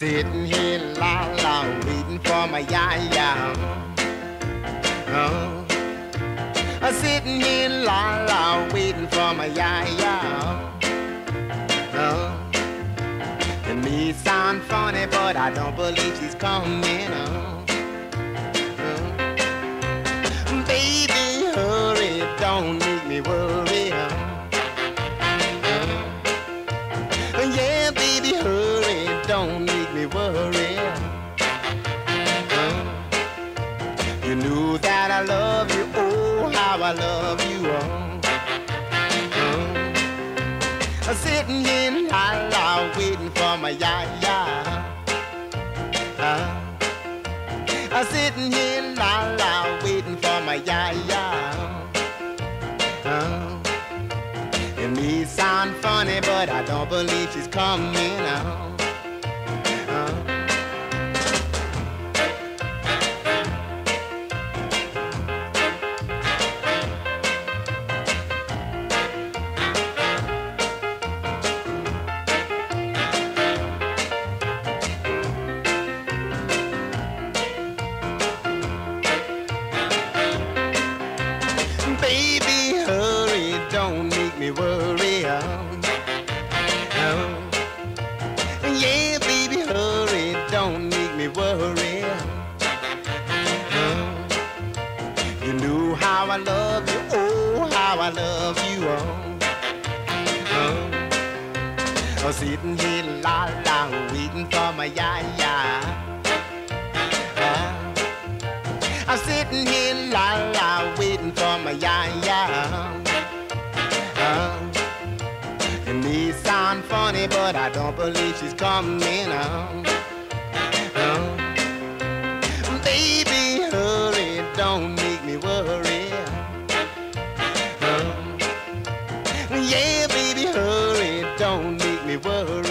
Sitting here la la waiting for my ya ya. Oh. I'm sitting here la la waiting for my ya ya. Oh. It may sound funny, but I don't believe she's coming. Oh. Oh. Baby, hurry, don't make me worry. Oh. Yeah, baby, hurry, don't worry. You knew that I love you, oh, how I love you. Oh. I'm sitting here la la waiting for my ya ya. Uh, I'm sitting here la la waiting for my ya ya. It may sound funny, but I don't believe she's coming out. Baby, hurry, don't make me worry. Oh. Oh. Yeah, baby, hurry, don't make me worry. Oh. You know how I love you, oh, how I love you. Oh. Oh. I'm sitting here la la waiting for my ya ya. Sound funny, but I don't believe she's coming. Uh, uh, baby, hurry, don't make me worry. Uh, yeah, baby, hurry, don't make me worry.